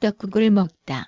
떡국을 먹다.